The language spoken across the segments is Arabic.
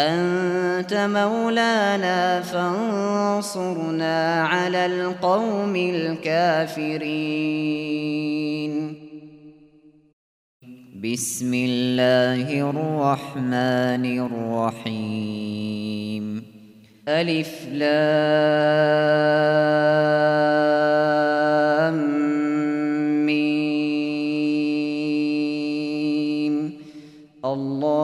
أنت مولانا فانصرنا على القوم الكافرين. بسم الله الرحمن الرحيم. ألف لام.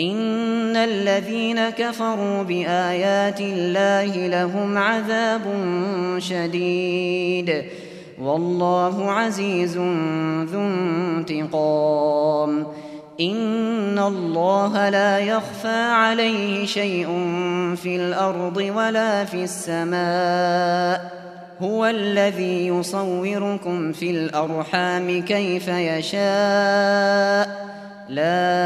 ان الذين كفروا بايات الله لهم عذاب شديد والله عزيز ذو انتقام ان الله لا يخفى عليه شيء في الأرض ولا في السماء هو الذي يصوركم في الارحام كيف يشاء لا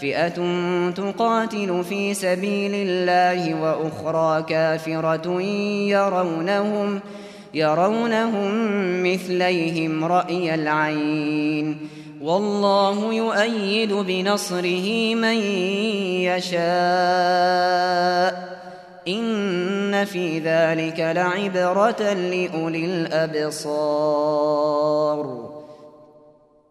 فئة تقاتل في سبيل الله وأخرى كافرة يرونهم يرونهم مثليهم رأي العين. والله يؤيد بنصره من يشاء. إن في ذلك لعبرة لأولي الأبصار.